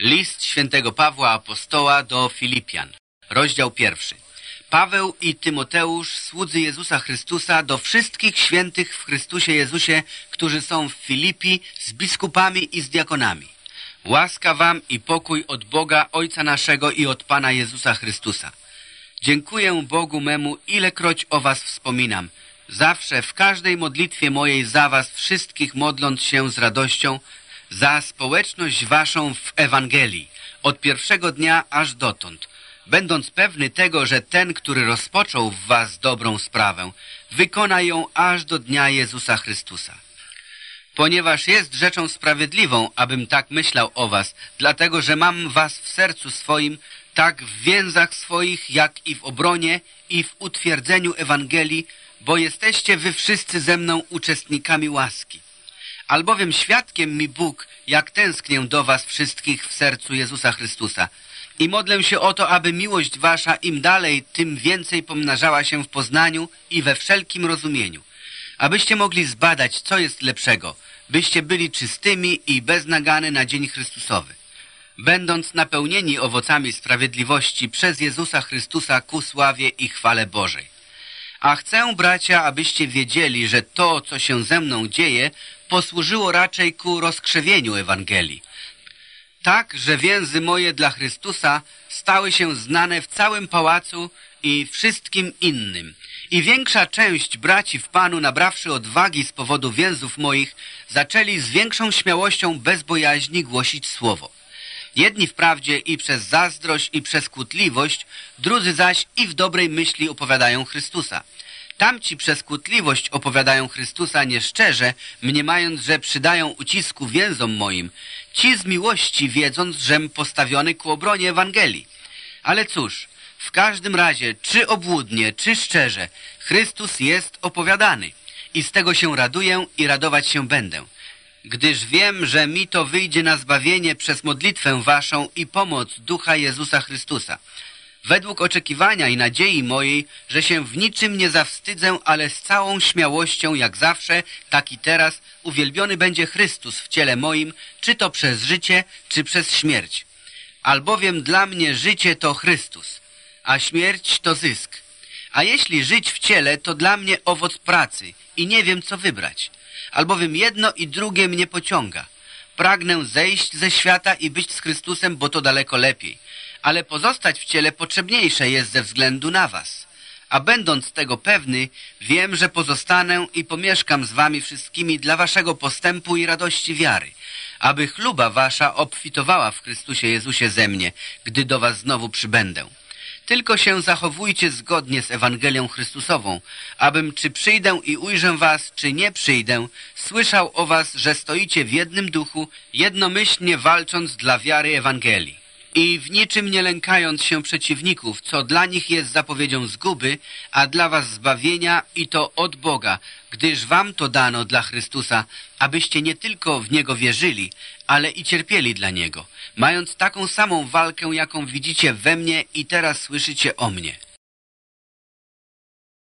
List świętego Pawła Apostoła do Filipian, rozdział pierwszy. Paweł i Tymoteusz, słudzy Jezusa Chrystusa, do wszystkich świętych w Chrystusie Jezusie, którzy są w Filipi, z biskupami i z diakonami. Łaska wam i pokój od Boga Ojca naszego i od Pana Jezusa Chrystusa. Dziękuję Bogu memu, ilekroć o was wspominam. Zawsze, w każdej modlitwie mojej za was wszystkich modląc się z radością, za społeczność waszą w Ewangelii, od pierwszego dnia aż dotąd, będąc pewny tego, że ten, który rozpoczął w was dobrą sprawę, wykona ją aż do dnia Jezusa Chrystusa. Ponieważ jest rzeczą sprawiedliwą, abym tak myślał o was, dlatego, że mam was w sercu swoim, tak w więzach swoich, jak i w obronie i w utwierdzeniu Ewangelii, bo jesteście wy wszyscy ze mną uczestnikami łaski. Albowiem świadkiem mi Bóg, jak tęsknię do was wszystkich w sercu Jezusa Chrystusa. I modlę się o to, aby miłość wasza im dalej, tym więcej pomnażała się w poznaniu i we wszelkim rozumieniu. Abyście mogli zbadać, co jest lepszego, byście byli czystymi i beznagany na dzień Chrystusowy. Będąc napełnieni owocami sprawiedliwości przez Jezusa Chrystusa ku sławie i chwale Bożej. A chcę, bracia, abyście wiedzieli, że to, co się ze mną dzieje, posłużyło raczej ku rozkrzewieniu Ewangelii. Tak, że więzy moje dla Chrystusa stały się znane w całym pałacu i wszystkim innym. I większa część braci w Panu, nabrawszy odwagi z powodu więzów moich, zaczęli z większą śmiałością bez bojaźni głosić słowo. Jedni wprawdzie i przez zazdrość i przez kłótliwość, drudzy zaś i w dobrej myśli opowiadają Chrystusa. Tamci przez kłótliwość opowiadają Chrystusa nieszczerze, mniemając, że przydają ucisku więzom moim. Ci z miłości, wiedząc, żem postawiony ku obronie Ewangelii. Ale cóż, w każdym razie, czy obłudnie, czy szczerze, Chrystus jest opowiadany. I z tego się raduję i radować się będę. Gdyż wiem, że mi to wyjdzie na zbawienie przez modlitwę waszą i pomoc Ducha Jezusa Chrystusa według oczekiwania i nadziei mojej, że się w niczym nie zawstydzę, ale z całą śmiałością, jak zawsze, tak i teraz, uwielbiony będzie Chrystus w ciele moim, czy to przez życie, czy przez śmierć. Albowiem dla mnie życie to Chrystus, a śmierć to zysk. A jeśli żyć w ciele, to dla mnie owoc pracy i nie wiem, co wybrać. Albowiem jedno i drugie mnie pociąga. Pragnę zejść ze świata i być z Chrystusem, bo to daleko lepiej ale pozostać w ciele potrzebniejsze jest ze względu na was. A będąc tego pewny, wiem, że pozostanę i pomieszkam z wami wszystkimi dla waszego postępu i radości wiary, aby chluba wasza obfitowała w Chrystusie Jezusie ze mnie, gdy do was znowu przybędę. Tylko się zachowujcie zgodnie z Ewangelią Chrystusową, abym czy przyjdę i ujrzę was, czy nie przyjdę, słyszał o was, że stoicie w jednym duchu, jednomyślnie walcząc dla wiary Ewangelii i w niczym nie lękając się przeciwników, co dla nich jest zapowiedzią zguby, a dla was zbawienia i to od Boga, gdyż wam to dano dla Chrystusa, abyście nie tylko w Niego wierzyli, ale i cierpieli dla Niego, mając taką samą walkę, jaką widzicie we mnie i teraz słyszycie o mnie.